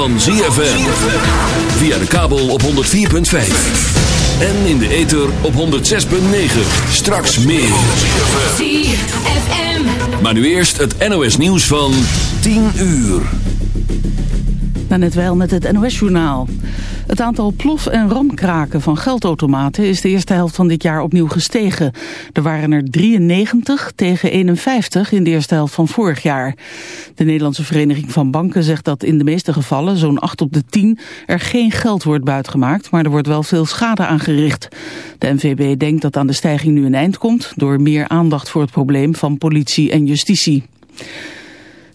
van ZFM. Via de kabel op 104.5. En in de ether op 106.9. Straks meer. ZFM. Maar nu eerst het NOS nieuws van 10 uur. Dan nou, net wel met het NOS journaal. Het aantal plof- en ramkraken van geldautomaten is de eerste helft van dit jaar opnieuw gestegen. Er waren er 93 tegen 51 in de eerste helft van vorig jaar. De Nederlandse Vereniging van Banken zegt dat in de meeste gevallen, zo'n 8 op de 10, er geen geld wordt buitgemaakt, maar er wordt wel veel schade aangericht. De NVB denkt dat aan de stijging nu een eind komt door meer aandacht voor het probleem van politie en justitie.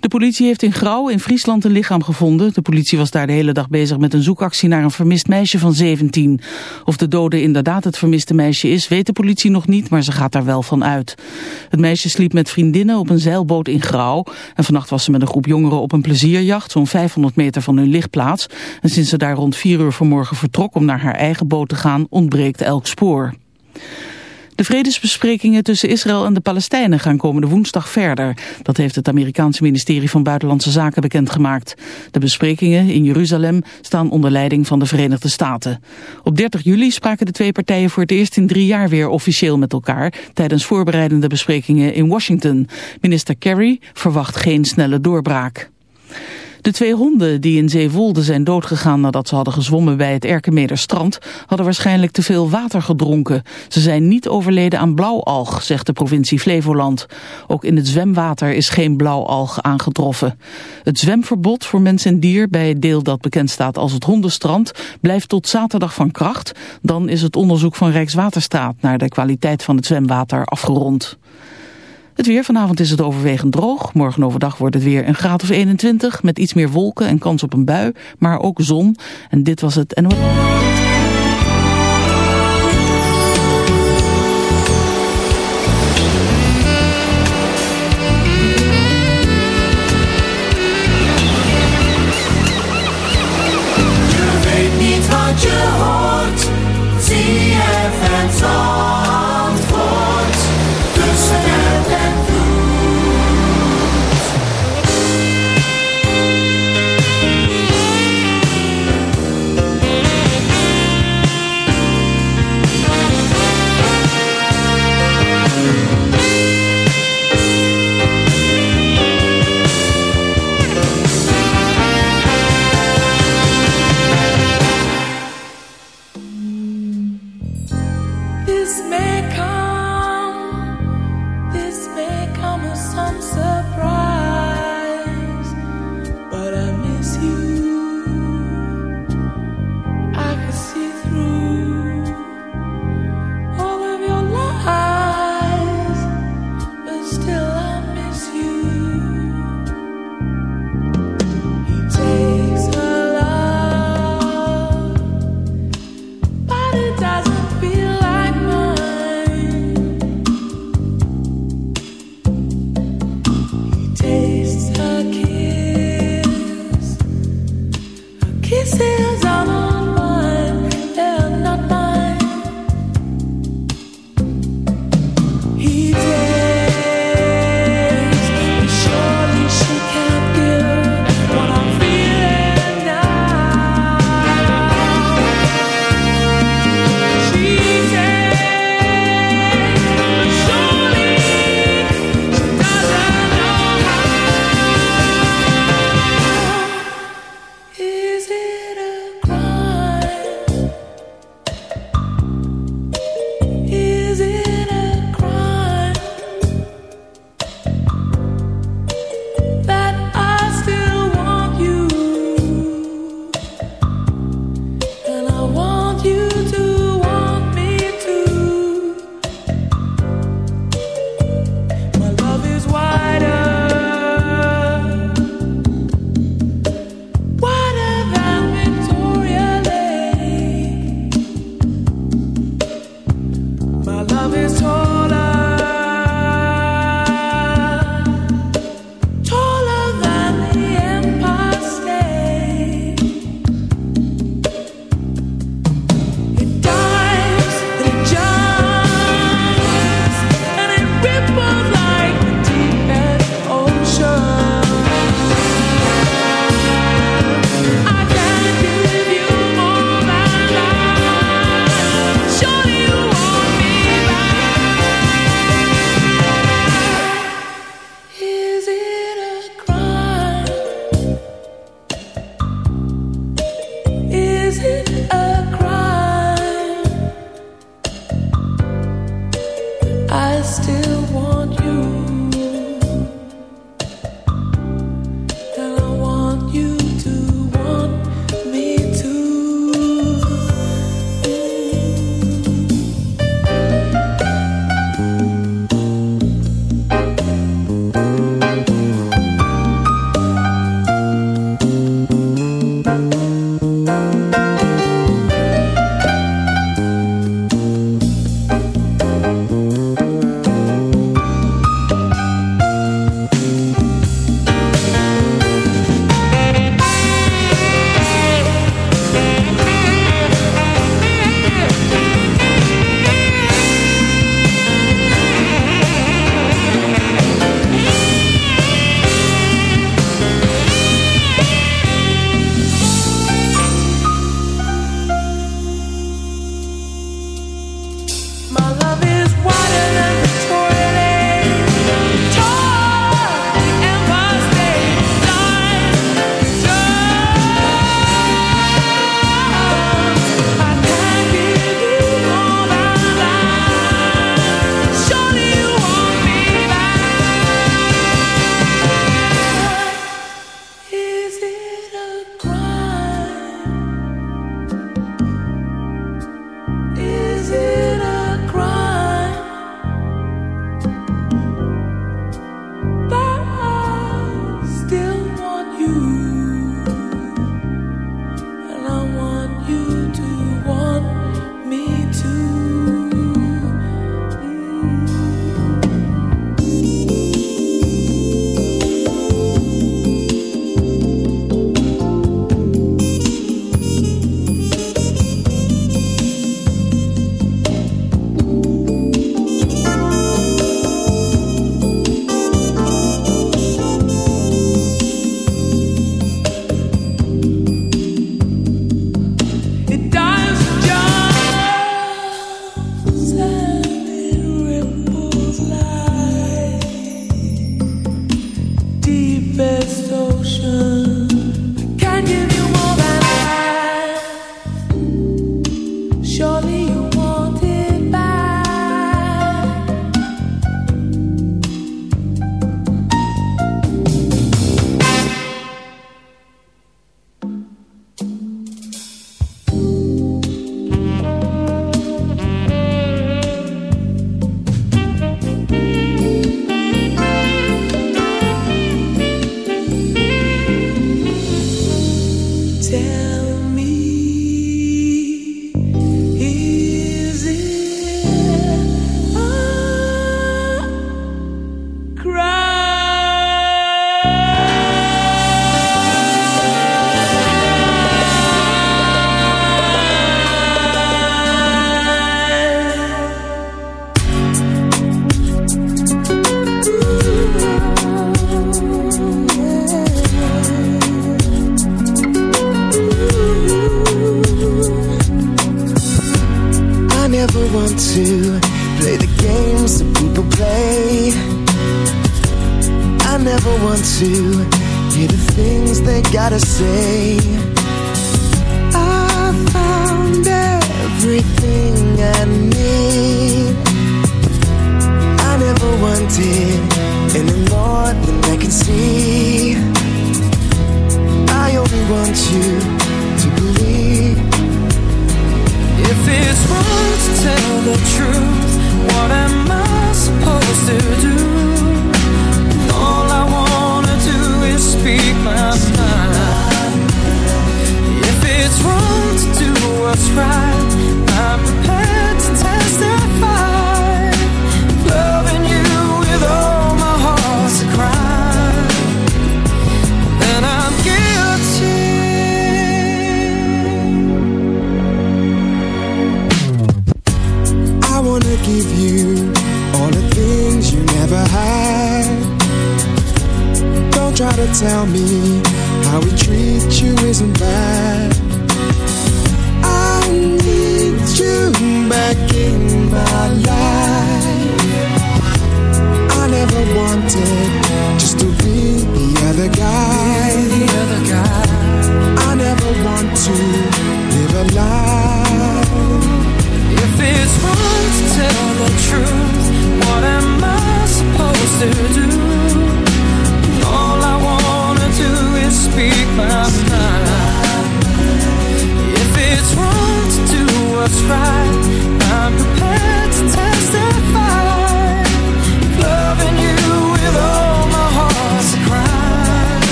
De politie heeft in Grauw in Friesland een lichaam gevonden. De politie was daar de hele dag bezig met een zoekactie naar een vermist meisje van 17. Of de dode inderdaad het vermiste meisje is, weet de politie nog niet, maar ze gaat daar wel van uit. Het meisje sliep met vriendinnen op een zeilboot in Grauw. En vannacht was ze met een groep jongeren op een plezierjacht, zo'n 500 meter van hun lichtplaats. En sinds ze daar rond 4 uur vanmorgen vertrok om naar haar eigen boot te gaan, ontbreekt elk spoor. De vredesbesprekingen tussen Israël en de Palestijnen gaan komende woensdag verder. Dat heeft het Amerikaanse ministerie van Buitenlandse Zaken bekendgemaakt. De besprekingen in Jeruzalem staan onder leiding van de Verenigde Staten. Op 30 juli spraken de twee partijen voor het eerst in drie jaar weer officieel met elkaar... tijdens voorbereidende besprekingen in Washington. Minister Kerry verwacht geen snelle doorbraak. De twee honden die in Zeewolde zijn doodgegaan nadat ze hadden gezwommen bij het Erkenmeder strand, hadden waarschijnlijk te veel water gedronken. Ze zijn niet overleden aan blauwalg, zegt de provincie Flevoland. Ook in het zwemwater is geen blauwalg aangetroffen. Het zwemverbod voor mens en dier bij het deel dat bekend staat als het hondenstrand blijft tot zaterdag van kracht. Dan is het onderzoek van Rijkswaterstaat naar de kwaliteit van het zwemwater afgerond. Het weer vanavond is het overwegend droog. Morgen overdag wordt het weer een graad of 21 met iets meer wolken en kans op een bui, maar ook zon. En dit was het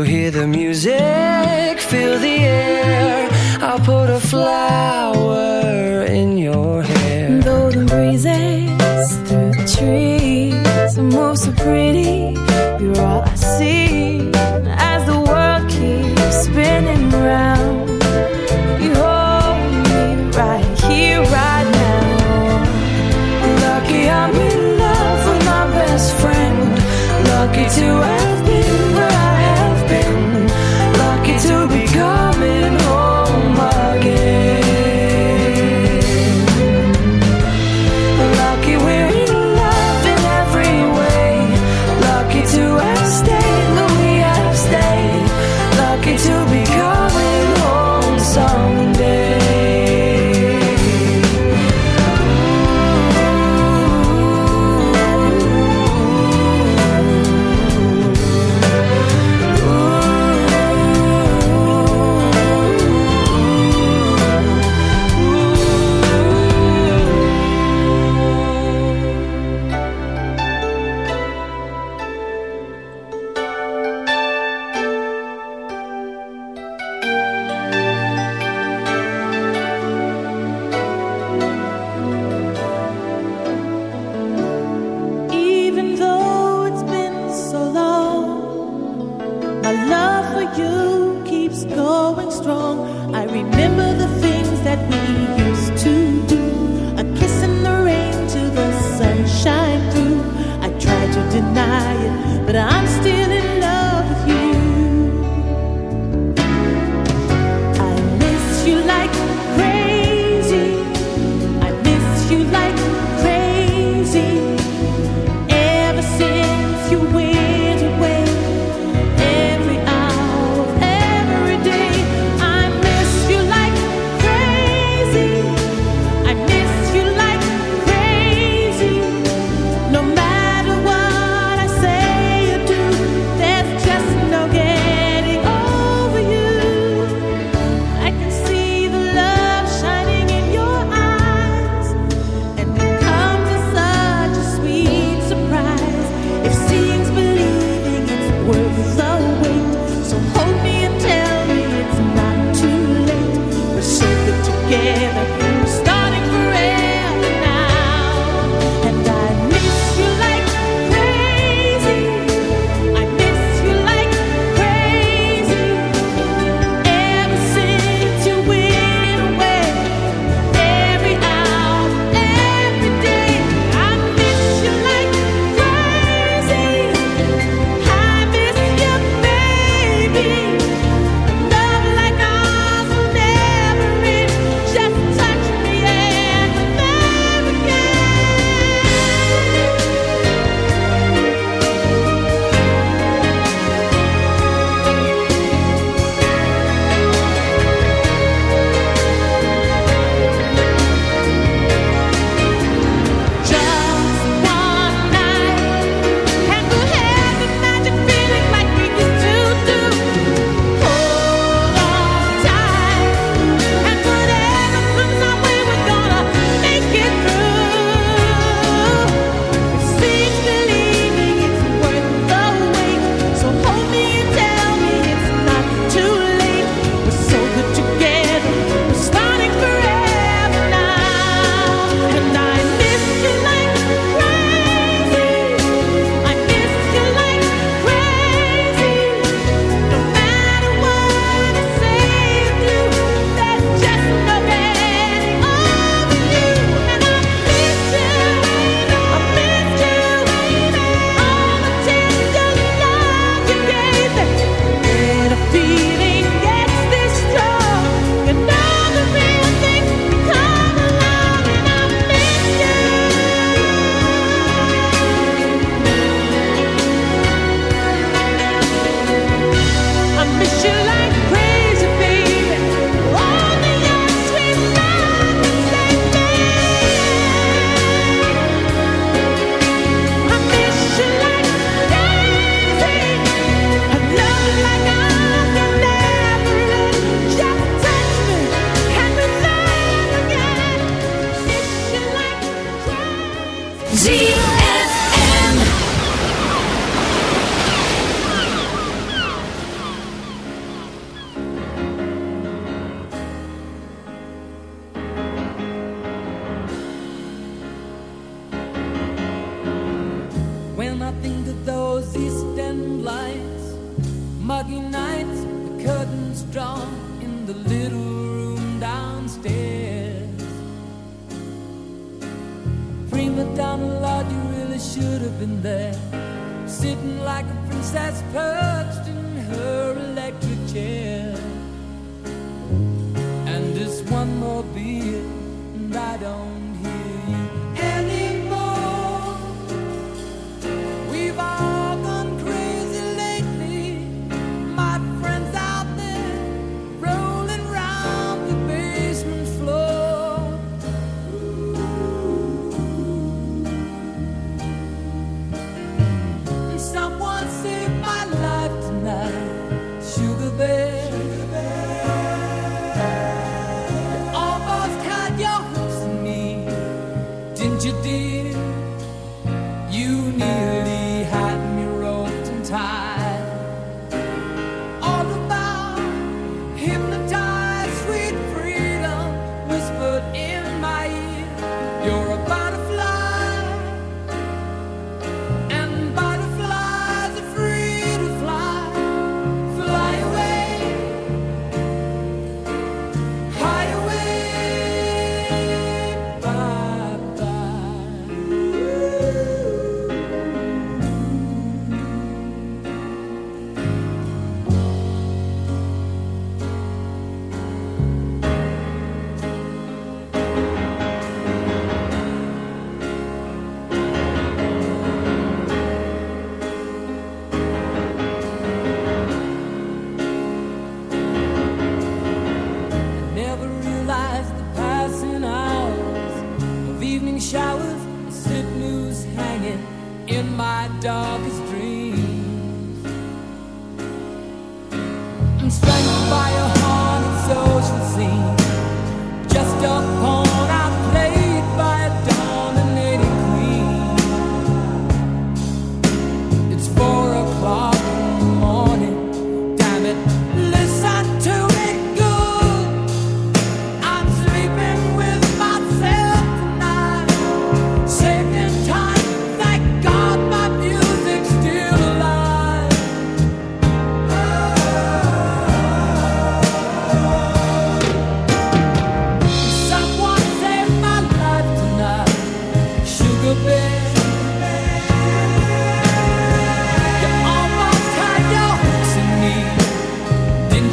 you hear the music, feel the air. I'll put a flower in your hair. Though the breezes through the trees move so pretty, you're all I see. As the world keeps spinning round, you hold me right here, right now. Lucky I'm in love with my best friend. Lucky to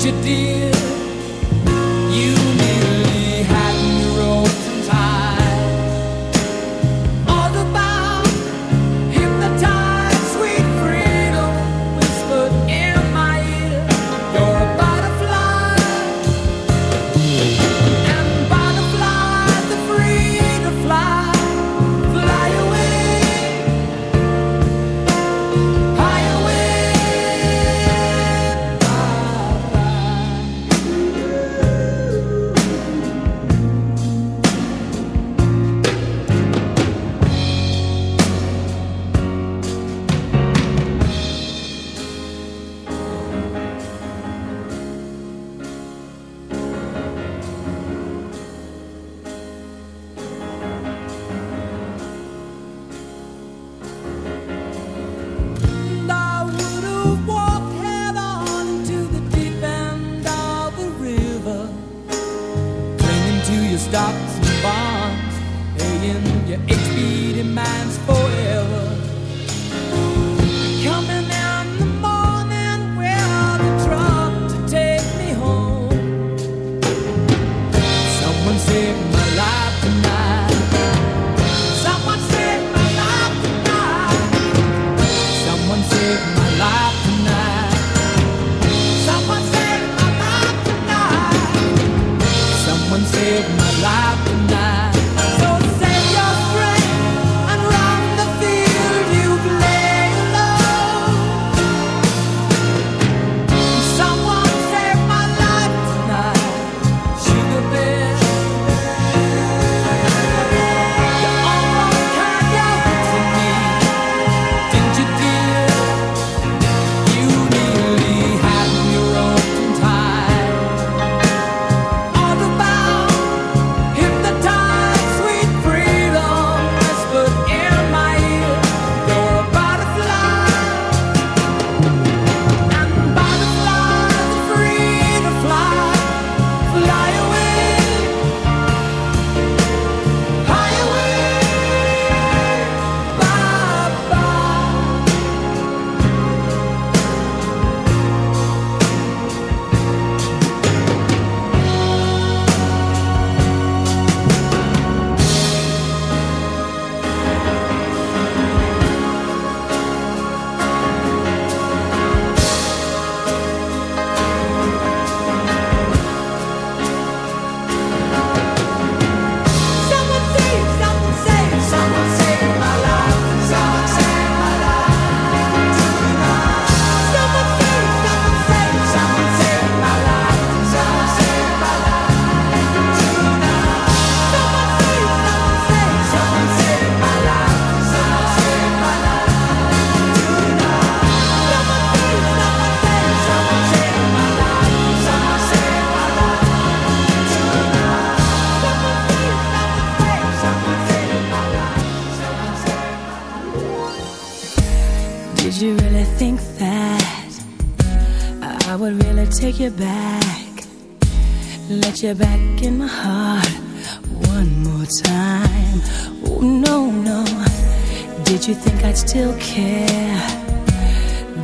you, dear.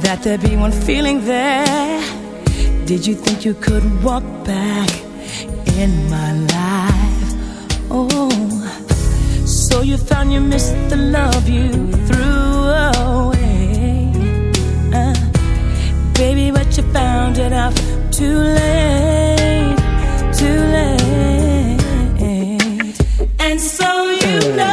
that there be one feeling there. Did you think you could walk back in my life? Oh, so you found you missed the love you threw away. Uh, baby, but you found it out too late, too late. And so you know.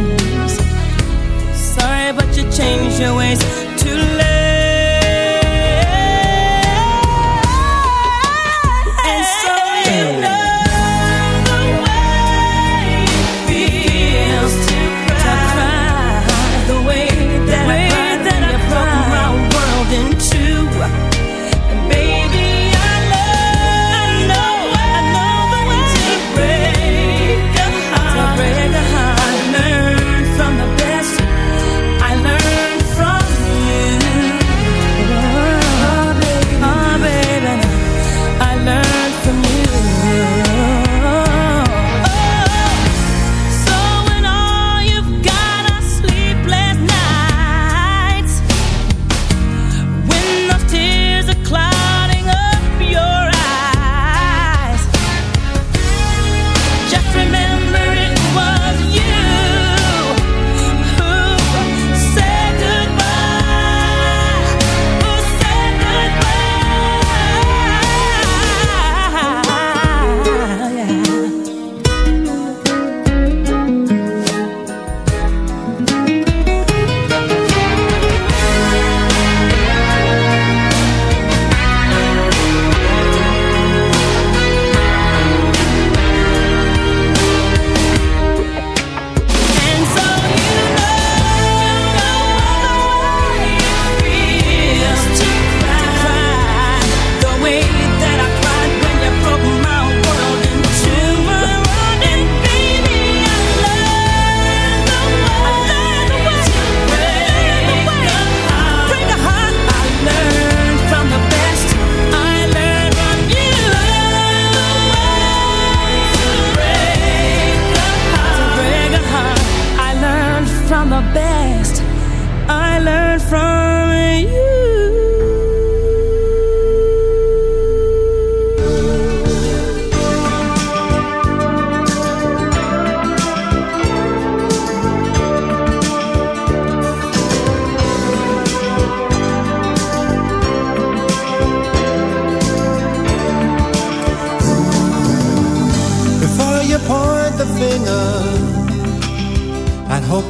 change your ways Too late.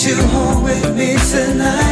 you home with me tonight.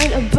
find a